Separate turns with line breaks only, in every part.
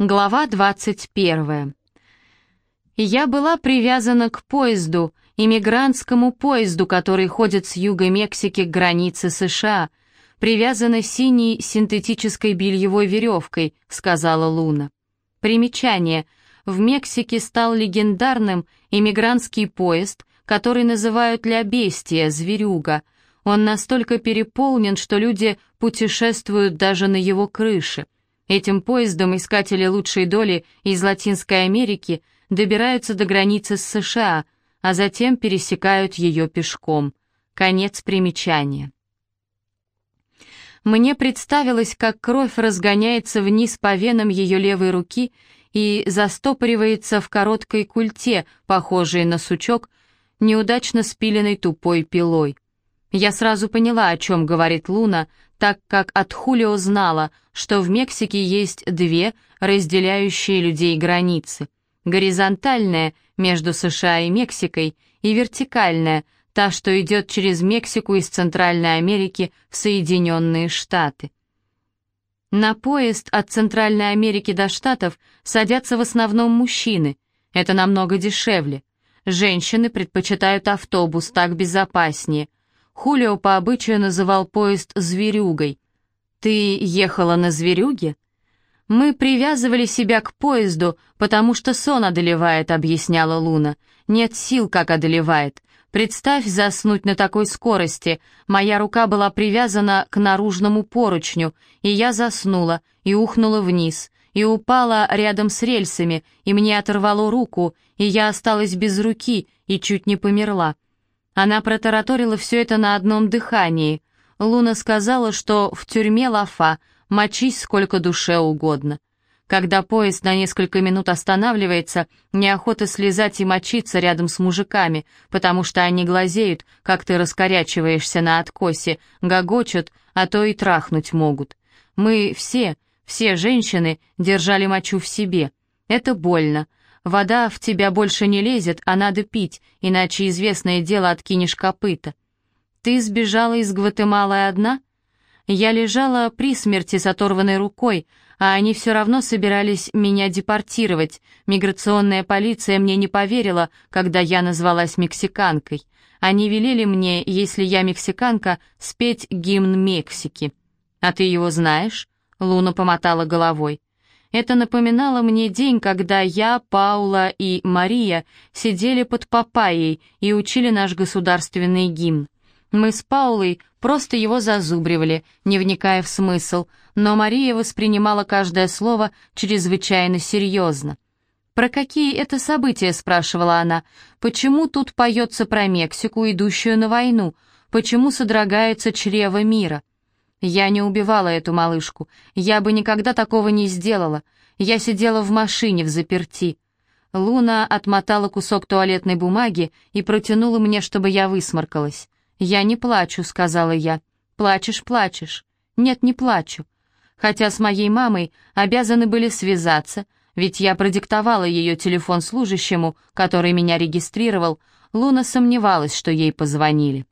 Глава 21. Я была привязана к поезду, иммигрантскому поезду, который ходит с юга Мексики к границе США, привязана синей синтетической бельевой веревкой, сказала Луна. Примечание. В Мексике стал легендарным иммигрантский поезд, который называют «Ля Бестия», «Зверюга». Он настолько переполнен, что люди путешествуют даже на его крыше. Этим поездом искатели лучшей доли из Латинской Америки добираются до границы с США, а затем пересекают ее пешком. Конец примечания. Мне представилось, как кровь разгоняется вниз по венам ее левой руки и застопоривается в короткой культе, похожей на сучок, неудачно спиленной тупой пилой. Я сразу поняла, о чем говорит Луна, так как от Хулио знала, что в Мексике есть две разделяющие людей границы. Горизонтальная между США и Мексикой и вертикальная, та, что идет через Мексику из Центральной Америки в Соединенные Штаты. На поезд от Центральной Америки до Штатов садятся в основном мужчины. Это намного дешевле. Женщины предпочитают автобус, так безопаснее – Хулио по обычаю называл поезд «зверюгой». «Ты ехала на зверюге?» «Мы привязывали себя к поезду, потому что сон одолевает», — объясняла Луна. «Нет сил, как одолевает. Представь заснуть на такой скорости. Моя рука была привязана к наружному поручню, и я заснула, и ухнула вниз, и упала рядом с рельсами, и мне оторвало руку, и я осталась без руки, и чуть не померла. Она протараторила все это на одном дыхании. Луна сказала, что в тюрьме лафа, мочись сколько душе угодно. Когда поезд на несколько минут останавливается, неохота слезать и мочиться рядом с мужиками, потому что они глазеют, как ты раскорячиваешься на откосе, гогочут, а то и трахнуть могут. Мы все, все женщины держали мочу в себе. Это больно, Вода в тебя больше не лезет, а надо пить, иначе известное дело откинешь копыта. Ты сбежала из Гватемалы одна? Я лежала при смерти с оторванной рукой, а они все равно собирались меня депортировать. Миграционная полиция мне не поверила, когда я назвалась мексиканкой. Они велели мне, если я мексиканка, спеть гимн Мексики. А ты его знаешь? Луна помотала головой. Это напоминало мне день, когда я, Паула и Мария сидели под папайей и учили наш государственный гимн. Мы с Паулой просто его зазубривали, не вникая в смысл, но Мария воспринимала каждое слово чрезвычайно серьезно. «Про какие это события?» — спрашивала она. «Почему тут поется про Мексику, идущую на войну? Почему содрогается чрево мира?» Я не убивала эту малышку. Я бы никогда такого не сделала. Я сидела в машине в заперти. Луна отмотала кусок туалетной бумаги и протянула мне, чтобы я высморкалась. «Я не плачу», — сказала я. «Плачешь, плачешь». «Нет, не плачу». Хотя с моей мамой обязаны были связаться, ведь я продиктовала ее телефон служащему, который меня регистрировал, Луна сомневалась, что ей позвонили.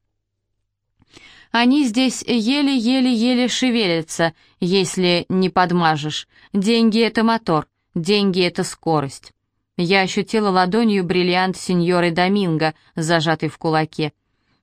Они здесь еле-еле-еле шевелятся, если не подмажешь. Деньги — это мотор, деньги — это скорость. Я ощутила ладонью бриллиант сеньоры Доминго, зажатый в кулаке.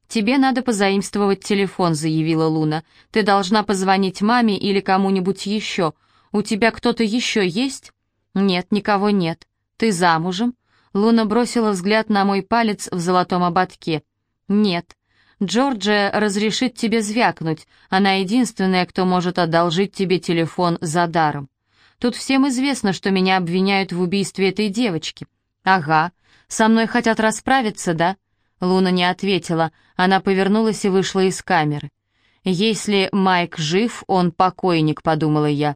«Тебе надо позаимствовать телефон», — заявила Луна. «Ты должна позвонить маме или кому-нибудь еще. У тебя кто-то еще есть?» «Нет, никого нет. Ты замужем?» Луна бросила взгляд на мой палец в золотом ободке. «Нет. Джорджия разрешит тебе звякнуть, она единственная, кто может одолжить тебе телефон за даром. Тут всем известно, что меня обвиняют в убийстве этой девочки. Ага, со мной хотят расправиться, да? Луна не ответила, она повернулась и вышла из камеры. «Если Майк жив, он покойник», — подумала я.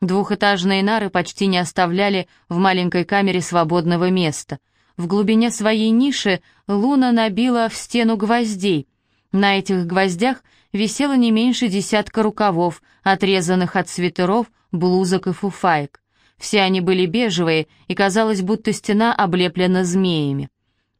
Двухэтажные нары почти не оставляли в маленькой камере свободного места. В глубине своей ниши Луна набила в стену гвоздей, на этих гвоздях висело не меньше десятка рукавов, отрезанных от свитеров, блузок и фуфаек. Все они были бежевые, и казалось, будто стена облеплена змеями.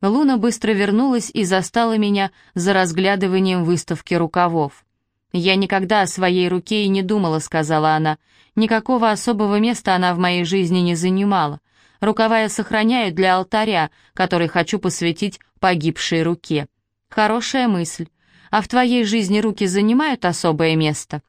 Луна быстро вернулась и застала меня за разглядыванием выставки рукавов. «Я никогда о своей руке и не думала», — сказала она. «Никакого особого места она в моей жизни не занимала. Рукава я сохраняю для алтаря, который хочу посвятить погибшей руке. Хорошая мысль. А в твоей жизни руки занимают особое место?»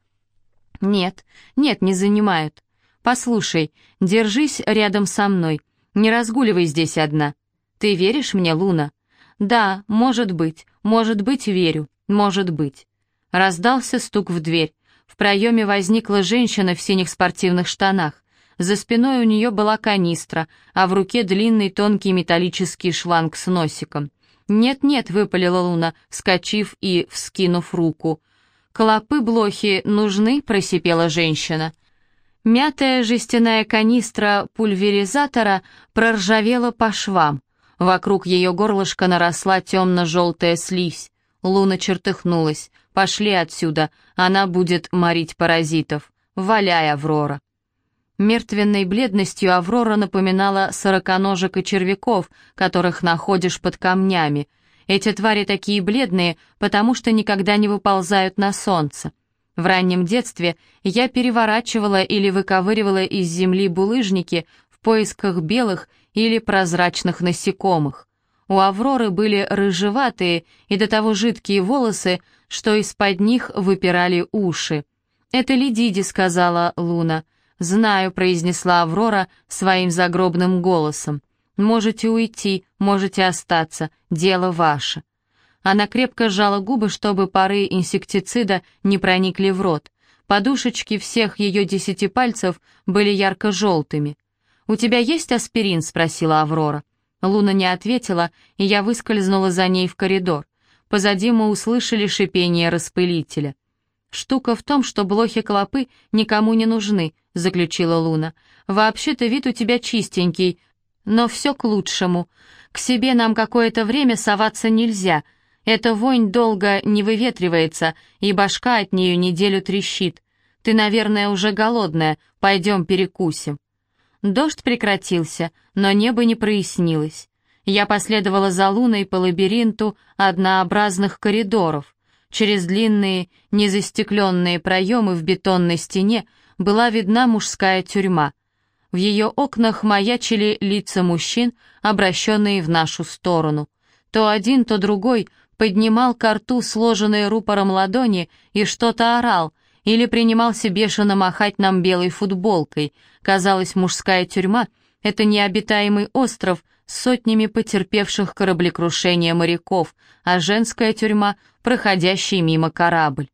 «Нет, нет, не занимают. Послушай, держись рядом со мной. Не разгуливай здесь одна. Ты веришь мне, Луна?» «Да, может быть, может быть, верю, может быть». Раздался стук в дверь. В проеме возникла женщина в синих спортивных штанах. За спиной у нее была канистра, а в руке длинный тонкий металлический шланг с носиком. «Нет-нет», — выпалила Луна, вскочив и вскинув руку. «Клопы-блохи нужны?» — просипела женщина. Мятая жестяная канистра пульверизатора проржавела по швам. Вокруг ее горлышка наросла темно-желтая слизь. Луна чертыхнулась. «Пошли отсюда, она будет морить паразитов. Валяй, Аврора». Мертвенной бледностью Аврора напоминала сороконожек и червяков, которых находишь под камнями. Эти твари такие бледные, потому что никогда не выползают на солнце. В раннем детстве я переворачивала или выковыривала из земли булыжники в поисках белых или прозрачных насекомых. У Авроры были рыжеватые и до того жидкие волосы, что из-под них выпирали уши. «Это Ледиди», — сказала Луна. «Знаю», — произнесла Аврора своим загробным голосом. «Можете уйти, можете остаться, дело ваше». Она крепко сжала губы, чтобы пары инсектицида не проникли в рот. Подушечки всех ее десяти пальцев были ярко-желтыми. «У тебя есть аспирин?» — спросила Аврора. Луна не ответила, и я выскользнула за ней в коридор. Позади мы услышали шипение распылителя. «Штука в том, что блохи-клопы никому не нужны», — заключила Луна. «Вообще-то вид у тебя чистенький, но все к лучшему. К себе нам какое-то время соваться нельзя. Эта вонь долго не выветривается, и башка от нее неделю трещит. Ты, наверное, уже голодная, пойдем перекусим». Дождь прекратился, но небо не прояснилось. Я последовала за луной по лабиринту однообразных коридоров. Через длинные, незастекленные проемы в бетонной стене была видна мужская тюрьма. В ее окнах маячили лица мужчин, обращенные в нашу сторону. То один, то другой поднимал к рту сложенные рупором ладони и что-то орал — или принимался бешено махать нам белой футболкой. Казалось, мужская тюрьма — это необитаемый остров сотнями потерпевших кораблекрушения моряков, а женская тюрьма — проходящий мимо корабль.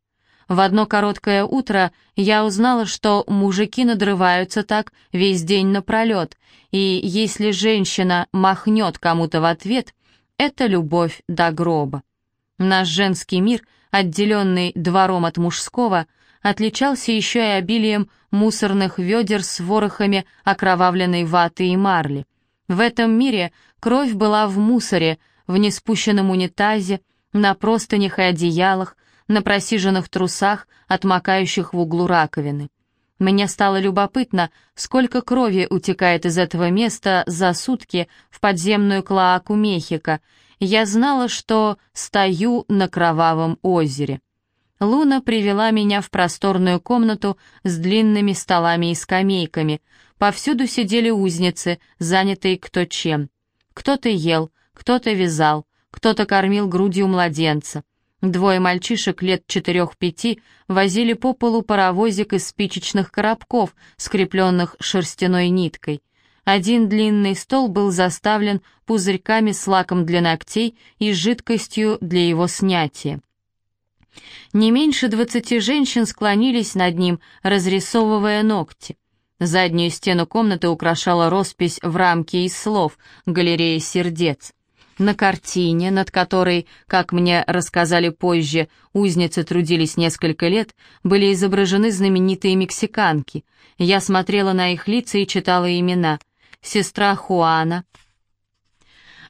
В одно короткое утро я узнала, что мужики надрываются так весь день напролет, и если женщина махнет кому-то в ответ, это любовь до гроба. Наш женский мир, отделенный двором от мужского — отличался еще и обилием мусорных ведер с ворохами окровавленной ваты и марли. В этом мире кровь была в мусоре, в неспущенном унитазе, на простынях и одеялах, на просиженных трусах, отмокающих в углу раковины. Мне стало любопытно, сколько крови утекает из этого места за сутки в подземную клоаку Мехико. Я знала, что стою на кровавом озере. Луна привела меня в просторную комнату с длинными столами и скамейками. Повсюду сидели узницы, занятые кто чем. Кто-то ел, кто-то вязал, кто-то кормил грудью младенца. Двое мальчишек лет четырех-пяти возили по полу паровозик из спичечных коробков, скрепленных шерстяной ниткой. Один длинный стол был заставлен пузырьками с лаком для ногтей и жидкостью для его снятия. Не меньше двадцати женщин склонились над ним, разрисовывая ногти. Заднюю стену комнаты украшала роспись в рамке из слов «Галерея сердец». На картине, над которой, как мне рассказали позже, узницы трудились несколько лет, были изображены знаменитые мексиканки. Я смотрела на их лица и читала имена. Сестра Хуана,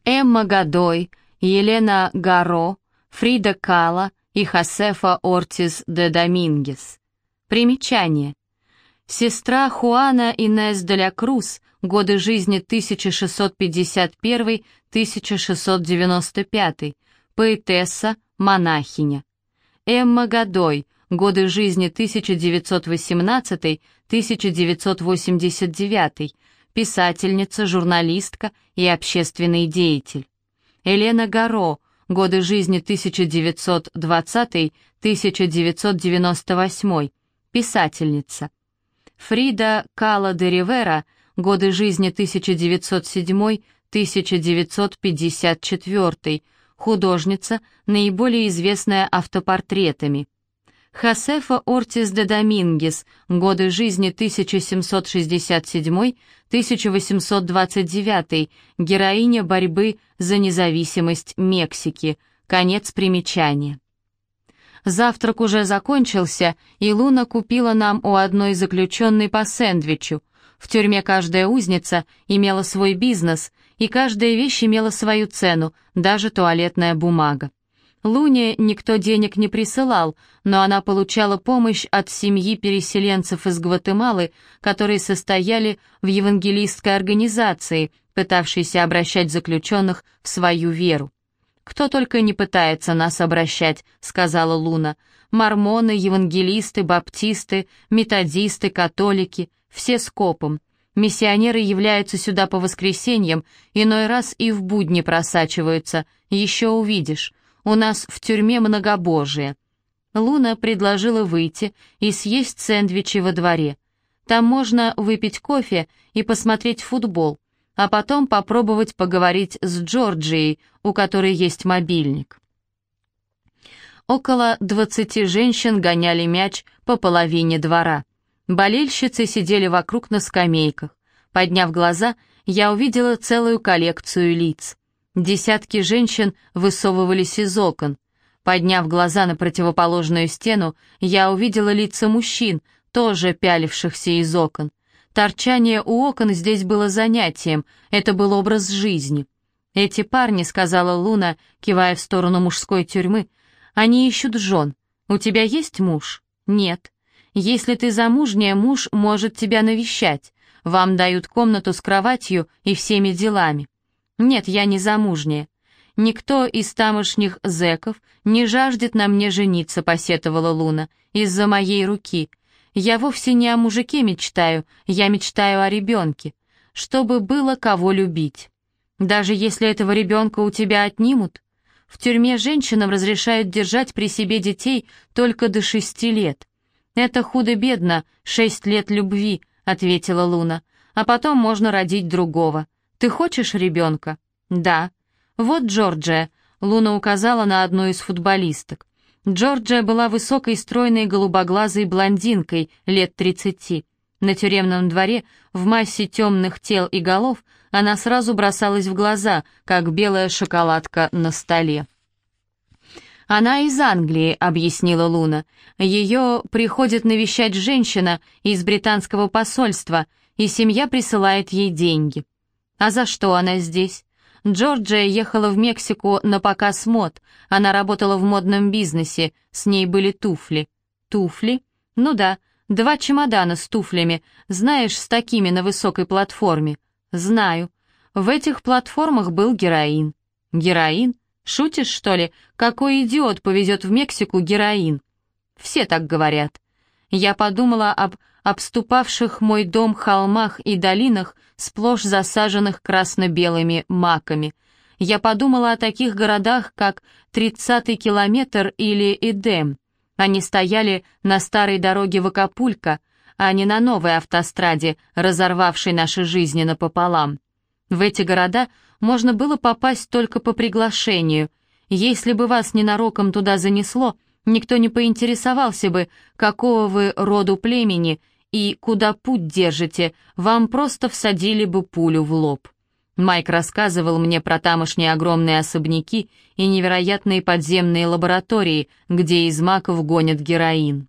Эмма Гадой, Елена Гаро, Фрида Кала, и Хосефа Ортис де Домингес. Примечание. Сестра Хуана Инес де ля Круз, годы жизни 1651-1695, поэтесса, монахиня. Эмма Годой, годы жизни 1918-1989, писательница, журналистка и общественный деятель. Елена Гаро, годы жизни 1920-1998, писательница. Фрида Кала де Ривера, годы жизни 1907-1954, художница, наиболее известная автопортретами. Хосефа Ортис де Домингес, годы жизни 1767-1829, героиня борьбы за независимость Мексики, конец примечания. Завтрак уже закончился, и Луна купила нам у одной заключенной по сэндвичу. В тюрьме каждая узница имела свой бизнес, и каждая вещь имела свою цену, даже туалетная бумага. Луне никто денег не присылал, но она получала помощь от семьи переселенцев из Гватемалы, которые состояли в евангелистской организации, пытавшейся обращать заключенных в свою веру. «Кто только не пытается нас обращать», — сказала Луна. «Мормоны, евангелисты, баптисты, методисты, католики — все скопом. Миссионеры являются сюда по воскресеньям, иной раз и в будни просачиваются. Еще увидишь. У нас в тюрьме многобожие». Луна предложила выйти и съесть сэндвичи во дворе. Там можно выпить кофе и посмотреть футбол, а потом попробовать поговорить с Джорджией, у которой есть мобильник. Около двадцати женщин гоняли мяч по половине двора. Болельщицы сидели вокруг на скамейках. Подняв глаза, я увидела целую коллекцию лиц. Десятки женщин высовывались из окон. Подняв глаза на противоположную стену, я увидела лица мужчин, тоже пялившихся из окон. Торчание у окон здесь было занятием, это был образ жизни. «Эти парни», — сказала Луна, кивая в сторону мужской тюрьмы, — «они ищут жен. У тебя есть муж?» «Нет». «Если ты замужняя, муж может тебя навещать. Вам дают комнату с кроватью и всеми делами. «Нет, я не замужняя. Никто из тамошних зэков не жаждет на мне жениться», — посетовала Луна, — «из-за моей руки. Я вовсе не о мужике мечтаю, я мечтаю о ребенке, чтобы было кого любить. Даже если этого ребенка у тебя отнимут, в тюрьме женщинам разрешают держать при себе детей только до шести лет. Это худо-бедно, шесть лет любви», — ответила Луна, «а потом можно родить другого. «Ты хочешь ребенка?» «Да». «Вот Джорджия», — Луна указала на одну из футболисток. Джорджия была высокой, стройной, голубоглазой блондинкой, лет тридцати. На тюремном дворе, в массе темных тел и голов, она сразу бросалась в глаза, как белая шоколадка на столе. «Она из Англии», — объяснила Луна. «Ее приходит навещать женщина из британского посольства, и семья присылает ей деньги. А за что она здесь? Джорджия ехала в Мексику на показ мод. Она работала в модном бизнесе, с ней были туфли. Туфли? Ну да, два чемодана с туфлями, знаешь, с такими на высокой платформе. Знаю. В этих платформах был героин. Героин? Шутишь, что ли? Какой идиот повезет в Мексику героин? Все так говорят. Я подумала об обступавших мой дом холмах и долинах, сплошь засаженных красно-белыми маками. Я подумала о таких городах, как Тридцатый километр или Эдем. Они стояли на старой дороге в Акапулько, а не на новой автостраде, разорвавшей наши жизни напополам. В эти города можно было попасть только по приглашению. Если бы вас ненароком туда занесло, никто не поинтересовался бы, какого вы роду племени и куда путь держите, вам просто всадили бы пулю в лоб. Майк рассказывал мне про тамошние огромные особняки и невероятные подземные лаборатории, где из маков гонят героин.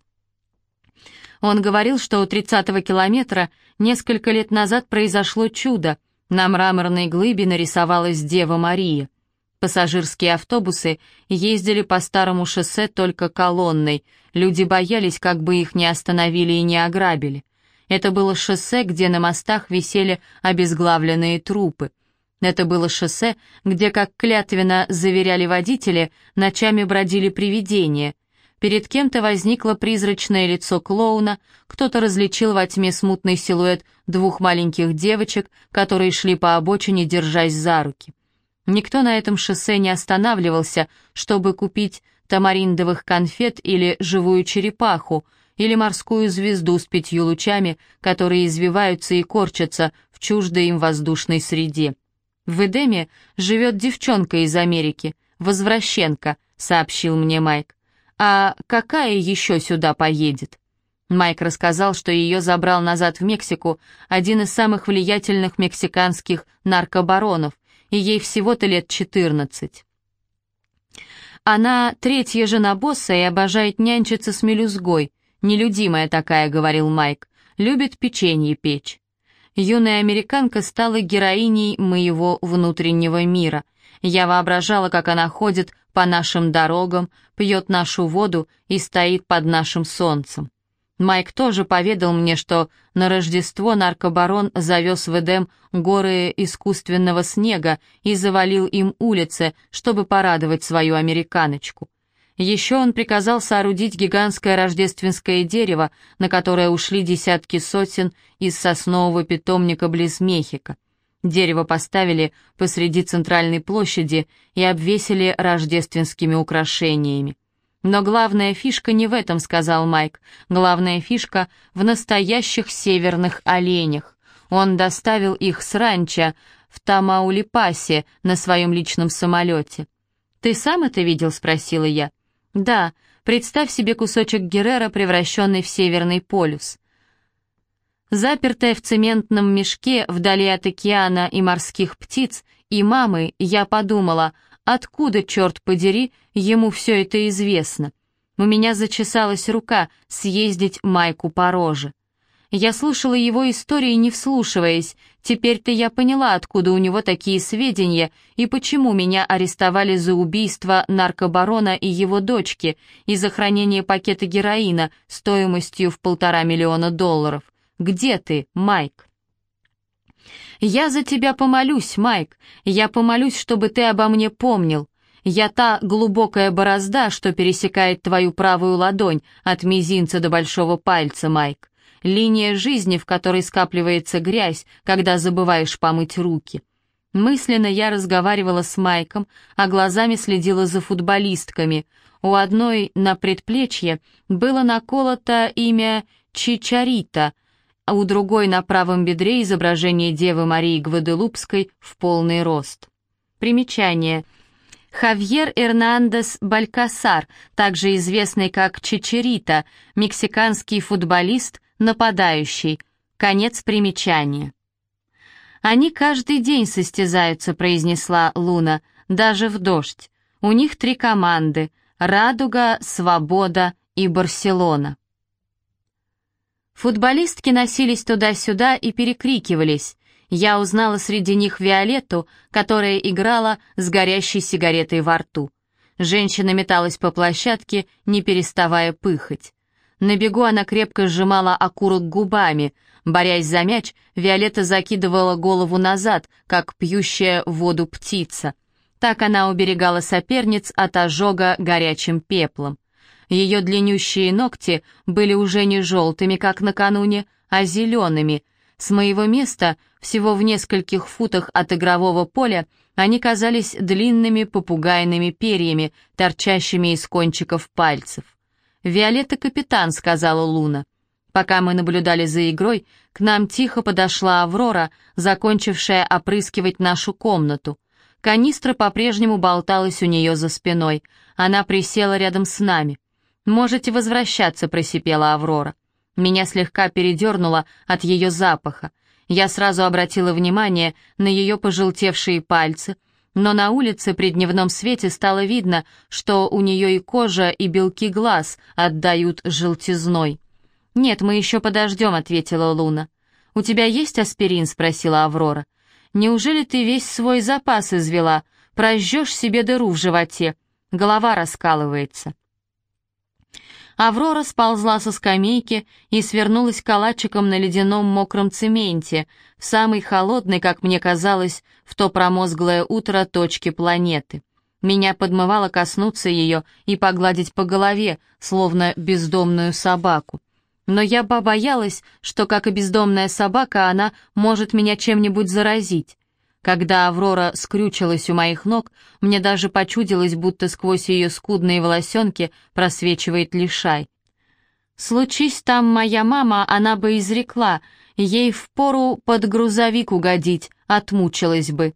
Он говорил, что у 30-го километра несколько лет назад произошло чудо. На мраморной глыбе нарисовалась Дева Мария. Пассажирские автобусы ездили по старому шоссе только колонной. Люди боялись, как бы их не остановили и не ограбили. Это было шоссе, где на мостах висели обезглавленные трупы. Это было шоссе, где, как клятвенно заверяли водители, ночами бродили привидения. Перед кем-то возникло призрачное лицо клоуна, кто-то различил во тьме смутный силуэт двух маленьких девочек, которые шли по обочине, держась за руки. Никто на этом шоссе не останавливался, чтобы купить тамариндовых конфет или живую черепаху, или морскую звезду с пятью лучами, которые извиваются и корчатся в чуждой им воздушной среде. В Эдеме живет девчонка из Америки, возвращенка, сообщил мне Майк. А какая еще сюда поедет? Майк рассказал, что ее забрал назад в Мексику один из самых влиятельных мексиканских наркобаронов, и ей всего-то лет четырнадцать. Она третья жена босса и обожает нянчиться с мелюзгой. Нелюдимая такая, говорил Майк. Любит печенье печь. Юная американка стала героиней моего внутреннего мира. Я воображала, как она ходит по нашим дорогам, пьет нашу воду и стоит под нашим солнцем. Майк тоже поведал мне, что на Рождество наркобарон завез в Эдем горы искусственного снега и завалил им улицы, чтобы порадовать свою американочку. Еще он приказал соорудить гигантское рождественское дерево, на которое ушли десятки сотен из соснового питомника близ Мехико. Дерево поставили посреди центральной площади и обвесили рождественскими украшениями. «Но главная фишка не в этом», — сказал Майк. «Главная фишка в настоящих северных оленях. Он доставил их с ранчо в Тамаулипасе на своем личном самолете». «Ты сам это видел?» — спросила я. «Да, представь себе кусочек Геррера, превращенный в Северный полюс». Запертая в цементном мешке вдали от океана и морских птиц, и мамы, я подумала — Откуда, черт подери, ему все это известно? У меня зачесалась рука съездить Майку по роже. Я слушала его истории, не вслушиваясь. Теперь-то я поняла, откуда у него такие сведения и почему меня арестовали за убийство наркобарона и его дочки и за хранение пакета героина стоимостью в полтора миллиона долларов. Где ты, Майк? «Я за тебя помолюсь, Майк. Я помолюсь, чтобы ты обо мне помнил. Я та глубокая борозда, что пересекает твою правую ладонь от мизинца до большого пальца, Майк. Линия жизни, в которой скапливается грязь, когда забываешь помыть руки». Мысленно я разговаривала с Майком, а глазами следила за футболистками. У одной на предплечье было наколото имя Чичарита, а у другой на правом бедре изображение Девы Марии Гваделупской в полный рост. Примечание. Хавьер Эрнандес Балькасар, также известный как Чичерита, мексиканский футболист, нападающий. Конец примечания. «Они каждый день состязаются», — произнесла Луна, — «даже в дождь. У них три команды — «Радуга», «Свобода» и «Барселона». Футболистки носились туда-сюда и перекрикивались. Я узнала среди них Виолетту, которая играла с горящей сигаретой во рту. Женщина металась по площадке, не переставая пыхать. На бегу она крепко сжимала окурок губами. Борясь за мяч, Виолетта закидывала голову назад, как пьющая воду птица. Так она уберегала соперниц от ожога горячим пеплом. Ее длиннющие ногти были уже не желтыми, как накануне, а зелеными. С моего места, всего в нескольких футах от игрового поля, они казались длинными попугайными перьями, торчащими из кончиков пальцев. «Виолетта капитан», — сказала Луна. Пока мы наблюдали за игрой, к нам тихо подошла Аврора, закончившая опрыскивать нашу комнату. Канистра по-прежнему болталась у нее за спиной. Она присела рядом с нами. «Можете возвращаться», — просипела Аврора. Меня слегка передернуло от ее запаха. Я сразу обратила внимание на ее пожелтевшие пальцы, но на улице при дневном свете стало видно, что у нее и кожа, и белки глаз отдают желтизной. «Нет, мы еще подождем», — ответила Луна. «У тебя есть аспирин?» — спросила Аврора. «Неужели ты весь свой запас извела? Прожжешь себе дыру в животе. Голова раскалывается». Аврора сползла со скамейки и свернулась калачиком на ледяном мокром цементе, в самой холодной, как мне казалось, в то промозглое утро точке планеты. Меня подмывало коснуться ее и погладить по голове, словно бездомную собаку. Но я боялась, что, как и бездомная собака, она может меня чем-нибудь заразить. Когда Аврора скрючилась у моих ног, мне даже почудилось, будто сквозь ее скудные волосенки просвечивает лишай. Случись там моя мама, она бы изрекла, ей впору под грузовик угодить, отмучилась бы.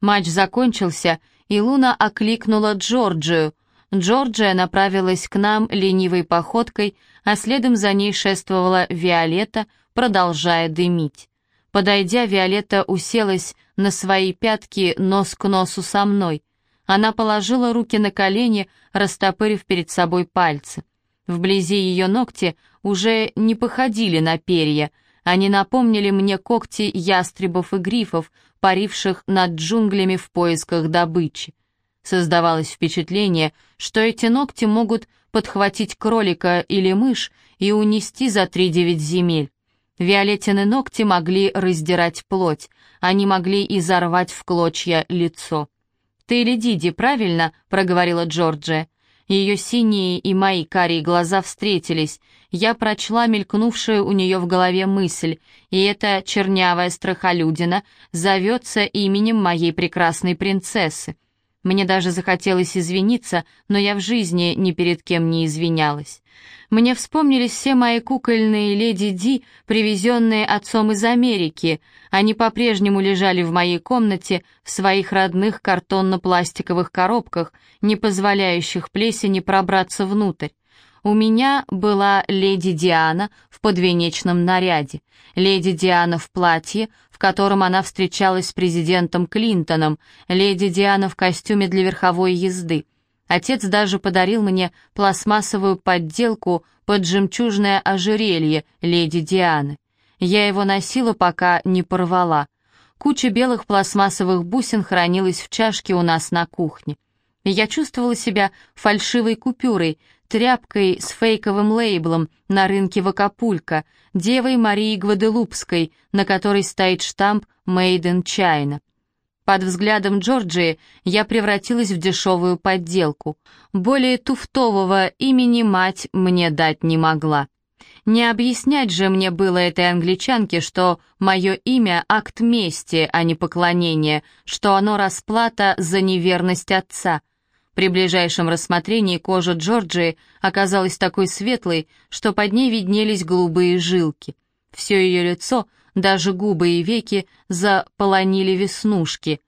Матч закончился, и Луна окликнула Джорджию. Джорджия направилась к нам ленивой походкой, а следом за ней шествовала Виолетта, продолжая дымить. Подойдя, Виолетта уселась на свои пятки нос к носу со мной. Она положила руки на колени, растопырив перед собой пальцы. Вблизи ее ногти уже не походили на перья, они напомнили мне когти ястребов и грифов, паривших над джунглями в поисках добычи. Создавалось впечатление, что эти ногти могут подхватить кролика или мышь и унести за три-девять земель. Виолеттины ногти могли раздирать плоть, они могли изорвать в клочья лицо. «Ты или Диди, правильно?» — проговорила Джорджия. Ее синие и мои карие глаза встретились. Я прочла мелькнувшую у нее в голове мысль, и эта чернявая страхолюдина зовется именем моей прекрасной принцессы. Мне даже захотелось извиниться, но я в жизни ни перед кем не извинялась. Мне вспомнились все мои кукольные леди Ди, привезенные отцом из Америки. Они по-прежнему лежали в моей комнате в своих родных картонно-пластиковых коробках, не позволяющих плесени пробраться внутрь. У меня была леди Диана в подвенечном наряде, леди Диана в платье, в котором она встречалась с президентом Клинтоном, леди Диана в костюме для верховой езды. Отец даже подарил мне пластмассовую подделку под жемчужное ожерелье леди Дианы. Я его носила, пока не порвала. Куча белых пластмассовых бусин хранилась в чашке у нас на кухне. Я чувствовала себя фальшивой купюрой, тряпкой с фейковым лейблом на рынке в Акапулько, девой Марии Гваделупской, на которой стоит штамп «Made in China». Под взглядом Джорджии я превратилась в дешевую подделку. Более туфтового имени мать мне дать не могла. Не объяснять же мне было этой англичанке, что мое имя — акт мести, а не поклонение, что оно расплата за неверность отца — при ближайшем рассмотрении кожа Джорджии оказалась такой светлой, что под ней виднелись голубые жилки. Все ее лицо, даже губы и веки, заполонили веснушки.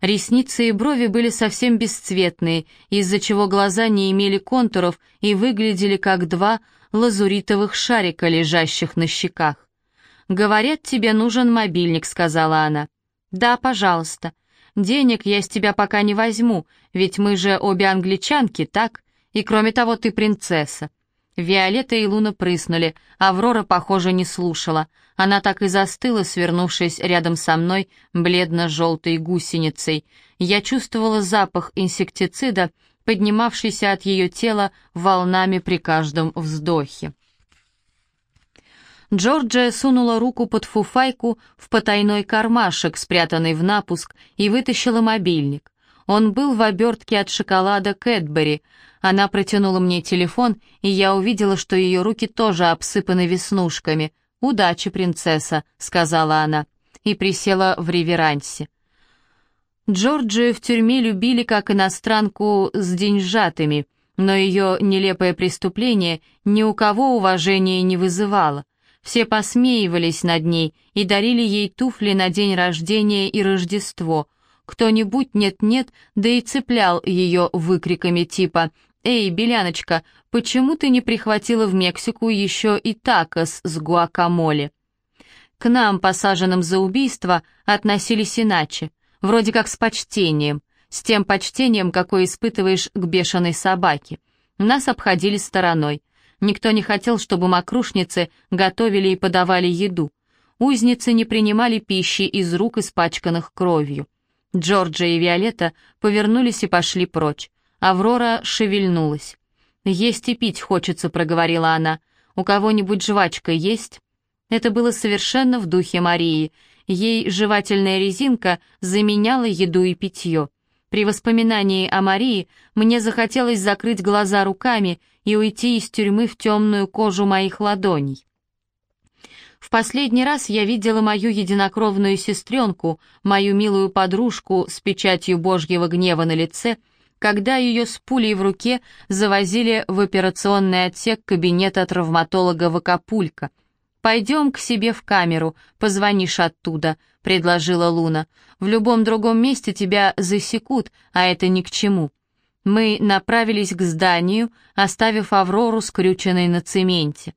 Ресницы и брови были совсем бесцветные, из-за чего глаза не имели контуров и выглядели как два лазуритовых шарика, лежащих на щеках. «Говорят, тебе нужен мобильник», — сказала она. «Да, пожалуйста». Денег я с тебя пока не возьму, ведь мы же обе англичанки, так? И кроме того, ты принцесса». Виолетта и Луна прыснули, Аврора, похоже, не слушала. Она так и застыла, свернувшись рядом со мной бледно-желтой гусеницей. Я чувствовала запах инсектицида, поднимавшийся от ее тела волнами при каждом вздохе. Джорджия сунула руку под фуфайку в потайной кармашек, спрятанный в напуск, и вытащила мобильник. Он был в обертке от шоколада Кэтбери. Она протянула мне телефон, и я увидела, что ее руки тоже обсыпаны веснушками. «Удачи, принцесса», — сказала она, и присела в реверансе. Джорджию в тюрьме любили как иностранку с деньжатыми, но ее нелепое преступление ни у кого уважения не вызывало. Все посмеивались над ней и дарили ей туфли на день рождения и Рождество. Кто-нибудь нет-нет, да и цеплял ее выкриками типа «Эй, Беляночка, почему ты не прихватила в Мексику еще и такос с гуакамоле?» К нам, посаженным за убийство, относились иначе, вроде как с почтением, с тем почтением, какое испытываешь к бешеной собаке. Нас обходили стороной. Никто не хотел, чтобы мокрушницы готовили и подавали еду. Узницы не принимали пищи из рук, испачканных кровью. Джорджа и Виолетта повернулись и пошли прочь. Аврора шевельнулась. «Есть и пить хочется», — проговорила она. «У кого-нибудь жвачка есть?» Это было совершенно в духе Марии. Ей жевательная резинка заменяла еду и питье. При воспоминании о Марии мне захотелось закрыть глаза руками и уйти из тюрьмы в темную кожу моих ладоней. В последний раз я видела мою единокровную сестренку, мою милую подружку с печатью Божьего гнева на лице, когда ее с пулей в руке завозили в операционный отсек кабинета травматолога Вакапулька. «Пойдем к себе в камеру, позвонишь оттуда», — предложила Луна. «В любом другом месте тебя засекут, а это ни к чему». Мы направились к зданию, оставив Аврору скрюченной на цементе.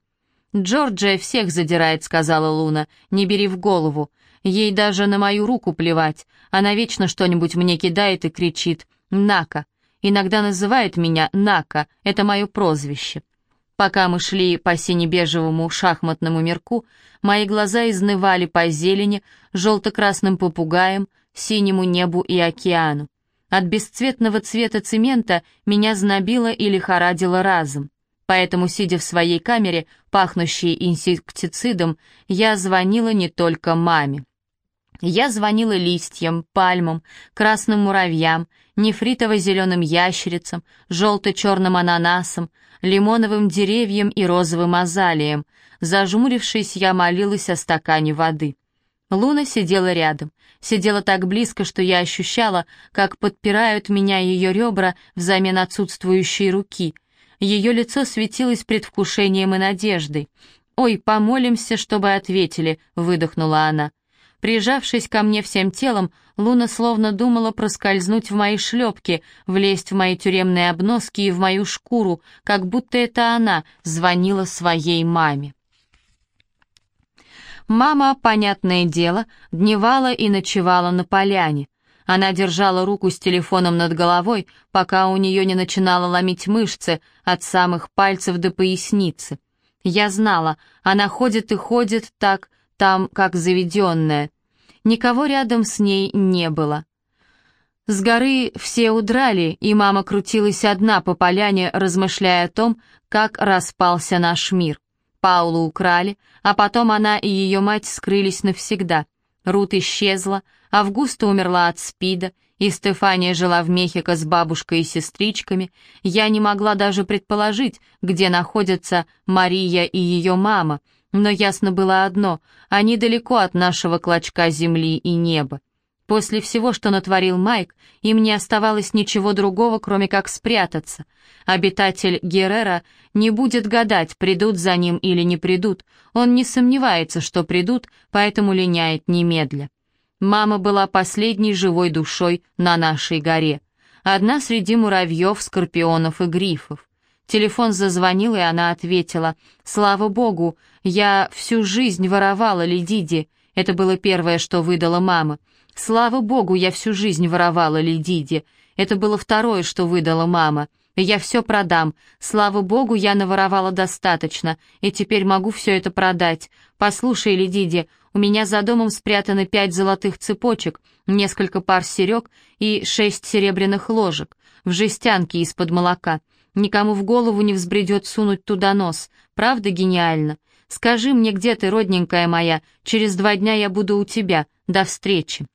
«Джорджия всех задирает», — сказала Луна, — «не бери в голову. Ей даже на мою руку плевать. Она вечно что-нибудь мне кидает и кричит. «Нака». Иногда называет меня Нака, это мое прозвище. Пока мы шли по сине-бежевому шахматному мирку, мои глаза изнывали по зелени, желто-красным попугаям, синему небу и океану. От бесцветного цвета цемента меня знобило и лихорадило разом. Поэтому, сидя в своей камере, пахнущей инсектицидом, я звонила не только маме. Я звонила листьям, пальмам, красным муравьям, нефритово-зеленым ящерицам, желто-черным ананасам, лимоновым деревьям и розовым азалиям. Зажмурившись, я молилась о стакане воды. Луна сидела рядом, сидела так близко, что я ощущала, как подпирают меня ее ребра взамен отсутствующей руки — ее лицо светилось предвкушением и надеждой. «Ой, помолимся, чтобы ответили», — выдохнула она. Прижавшись ко мне всем телом, Луна словно думала проскользнуть в мои шлепки, влезть в мои тюремные обноски и в мою шкуру, как будто это она звонила своей маме. Мама, понятное дело, дневала и ночевала на поляне. Она держала руку с телефоном над головой, пока у нее не начинала ломить мышцы от самых пальцев до поясницы. Я знала, она ходит и ходит так, там, как заведенная. Никого рядом с ней не было. С горы все удрали, и мама крутилась одна по поляне, размышляя о том, как распался наш мир. Паулу украли, а потом она и ее мать скрылись навсегда. Рут исчезла, Августа умерла от СПИДа, и Стефания жила в Мехико с бабушкой и сестричками. Я не могла даже предположить, где находятся Мария и ее мама, но ясно было одно — они далеко от нашего клочка земли и неба. После всего, что натворил Майк, им не оставалось ничего другого, кроме как спрятаться. Обитатель Геррера не будет гадать, придут за ним или не придут. Он не сомневается, что придут, поэтому линяет немедля. Мама была последней живой душой на нашей горе. Одна среди муравьев, скорпионов и грифов. Телефон зазвонил, и она ответила. «Слава богу, я всю жизнь воровала Ледиди». Это было первое, что выдала мама. «Слава богу, я всю жизнь воровала Ледиди». Это было второе, что выдала мама. «Я все продам. Слава богу, я наворовала достаточно, и теперь могу все это продать. Послушай, Ледиди, у меня за домом спрятаны пять золотых цепочек, несколько пар серег и шесть серебряных ложек в жестянке из-под молока. Никому в голову не взбредет сунуть туда нос. Правда гениально? Скажи мне, где ты, родненькая моя? Через два дня я буду у тебя. До встречи.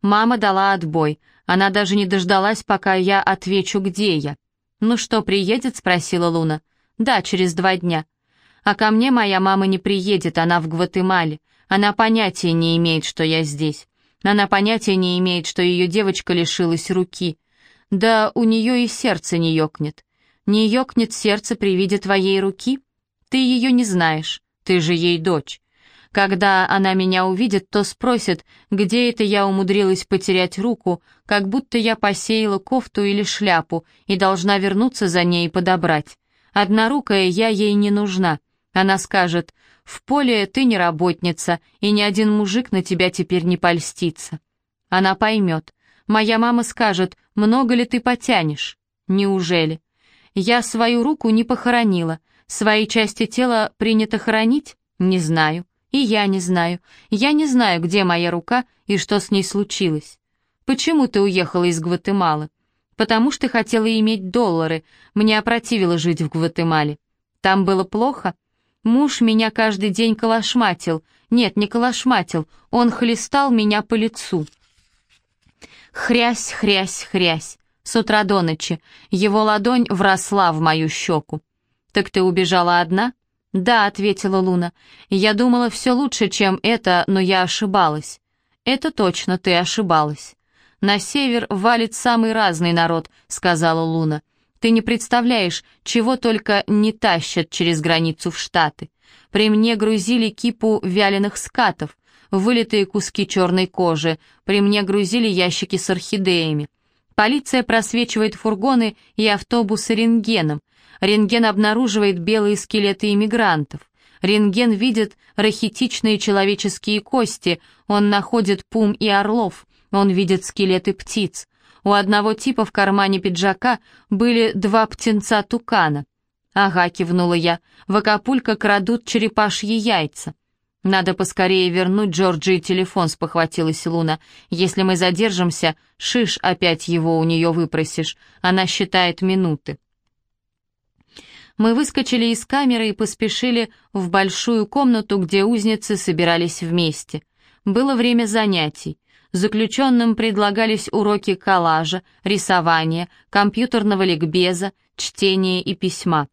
Мама дала отбой. Она даже не дождалась, пока я отвечу, где я. «Ну что, приедет?» — спросила Луна. «Да, через два дня. А ко мне моя мама не приедет, она в Гватемале. Она понятия не имеет, что я здесь. Она понятия не имеет, что ее девочка лишилась руки. Да у нее и сердце не ёкнет. Не ёкнет сердце при виде твоей руки? Ты ее не знаешь, ты же ей дочь. Когда она меня увидит, то спросит, где это я умудрилась потерять руку, как будто я посеяла кофту или шляпу и должна вернуться за ней и подобрать. Однорукая я ей не нужна, она скажет, «В поле ты не работница, и ни один мужик на тебя теперь не польстится». Она поймет. Моя мама скажет, «Много ли ты потянешь?» Неужели? Я свою руку не похоронила. Свои части тела принято хоронить? Не знаю. И я не знаю. Я не знаю, где моя рука и что с ней случилось. Почему ты уехала из Гватемалы? Потому что хотела иметь доллары. Мне опротивило жить в Гватемале. Там было плохо? Муж меня каждый день колошматил. Нет, не колошматил, он хлестал меня по лицу. Хрясь, хрясь, хрясь. С утра до ночи. Его ладонь вросла в мою щеку. «Так ты убежала одна?» «Да», — ответила Луна. «Я думала, все лучше, чем это, но я ошибалась». «Это точно, ты ошибалась». «На север валит самый разный народ», — сказала Луна. «Ты не представляешь, чего только не тащат через границу в Штаты. При мне грузили кипу вяленых скатов, вылитые куски черной кожи, при мне грузили ящики с орхидеями. Полиция просвечивает фургоны и автобусы рентгеном. Рентген обнаруживает белые скелеты иммигрантов. Рентген видит рахитичные человеческие кости, он находит пум и орлов, он видит скелеты птиц. У одного типа в кармане пиджака были два птенца тукана. «Ага», — кивнула я, — «в Акапулько крадут черепашьи яйца». «Надо поскорее вернуть Джорджи телефон», — спохватилась Луна. «Если мы задержимся, шиш опять его у нее выпросишь. Она считает минуты». Мы выскочили из камеры и поспешили в большую комнату, где узницы собирались вместе. Было время занятий. Заключенным предлагались уроки коллажа, рисования, компьютерного ликбеза, чтения и письма.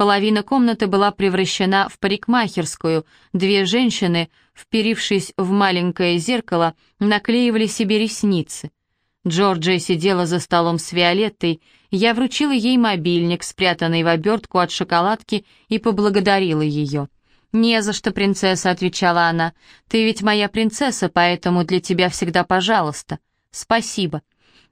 Половина комнаты была превращена в парикмахерскую. Две женщины, вперившись в маленькое зеркало, наклеивали себе ресницы. Джорджия сидела за столом с Виолеттой, я вручила ей мобильник, спрятанный в обертку от шоколадки, и поблагодарила ее. «Не за что, принцесса», — отвечала она. «Ты ведь моя принцесса, поэтому для тебя всегда пожалуйста». «Спасибо».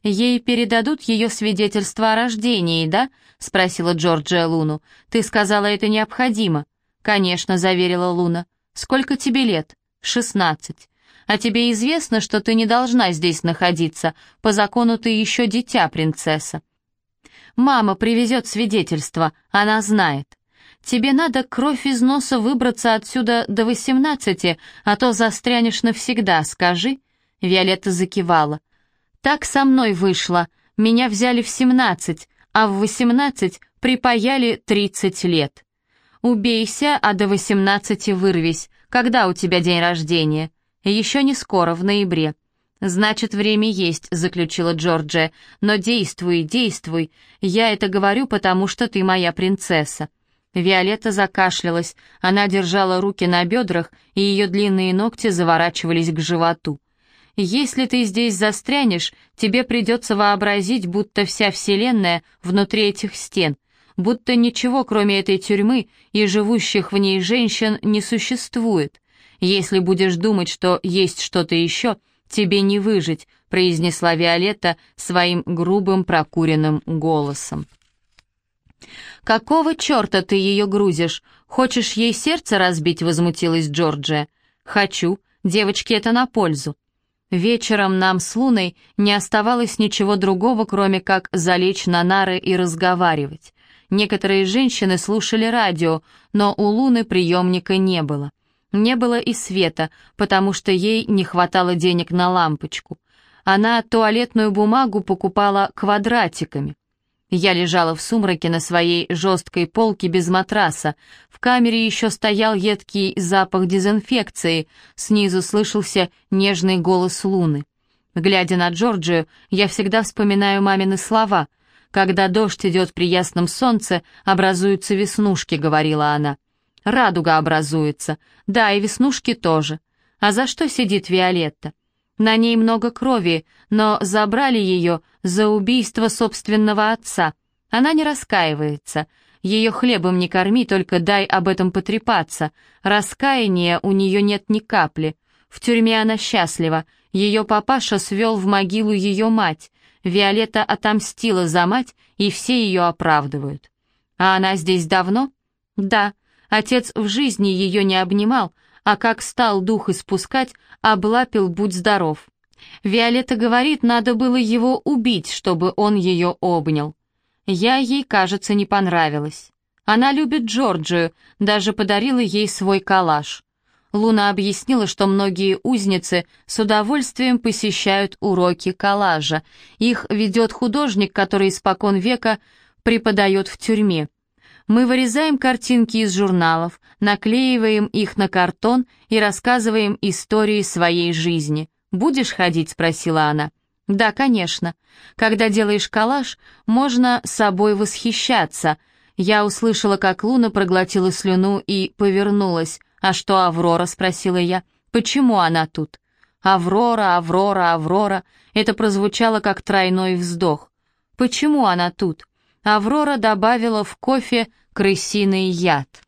«Ей передадут ее свидетельство о рождении, да?» — спросила Джорджия Луну. «Ты сказала, это необходимо». «Конечно», — заверила Луна. «Сколько тебе лет?» «Шестнадцать». А тебе известно, что ты не должна здесь находиться. По закону ты еще дитя, принцесса. Мама привезет свидетельство, она знает. Тебе надо кровь из носа выбраться отсюда до восемнадцати, а то застрянешь навсегда, скажи». Виолетта закивала. «Так со мной вышло. Меня взяли в семнадцать, а в восемнадцать припаяли тридцать лет. Убейся, а до восемнадцати вырвись. Когда у тебя день рождения?» «Еще не скоро, в ноябре». «Значит, время есть», — заключила Джорджия. «Но действуй, действуй. Я это говорю, потому что ты моя принцесса». Виолетта закашлялась. Она держала руки на бедрах, и ее длинные ногти заворачивались к животу. «Если ты здесь застрянешь, тебе придется вообразить, будто вся Вселенная внутри этих стен, будто ничего, кроме этой тюрьмы и живущих в ней женщин, не существует. «Если будешь думать, что есть что-то еще, тебе не выжить», произнесла Виолетта своим грубым прокуренным голосом. «Какого черта ты ее грузишь? Хочешь ей сердце разбить?» — возмутилась Джорджия. «Хочу. Девочке это на пользу». Вечером нам с Луной не оставалось ничего другого, кроме как залечь на нары и разговаривать. Некоторые женщины слушали радио, но у Луны приемника не было. Не было и света, потому что ей не хватало денег на лампочку. Она туалетную бумагу покупала квадратиками. Я лежала в сумраке на своей жесткой полке без матраса. В камере еще стоял едкий запах дезинфекции. Снизу слышался нежный голос Луны. Глядя на Джорджию, я всегда вспоминаю мамины слова. «Когда дождь идет при ясном солнце, образуются веснушки», — говорила она. Радуга образуется. Да, и веснушки тоже. А за что сидит Виолетта? На ней много крови, но забрали ее за убийство собственного отца. Она не раскаивается. Ее хлебом не корми, только дай об этом потрепаться. Раскаяния у нее нет ни капли. В тюрьме она счастлива. Ее папаша свел в могилу ее мать. Виолетта отомстила за мать, и все ее оправдывают. А она здесь давно? Да, Отец в жизни ее не обнимал, а как стал дух испускать, облапил «Будь здоров». Виолетта говорит, надо было его убить, чтобы он ее обнял. Я ей, кажется, не понравилась. Она любит Джорджию, даже подарила ей свой калаш. Луна объяснила, что многие узницы с удовольствием посещают уроки коллажа. Их ведет художник, который испокон века преподает в тюрьме. Мы вырезаем картинки из журналов, наклеиваем их на картон и рассказываем истории своей жизни. «Будешь ходить?» — спросила она. Да, конечно. Когда делаешь коллаж, можно собой восхищаться. Я услышала, как Луна проглотила слюну и повернулась. «А что Аврора?» — спросила я. «Почему она тут?» «Аврора, Аврора, Аврора». Это прозвучало как тройной вздох. «Почему она тут?» Аврора добавила в кофе крысиный яд.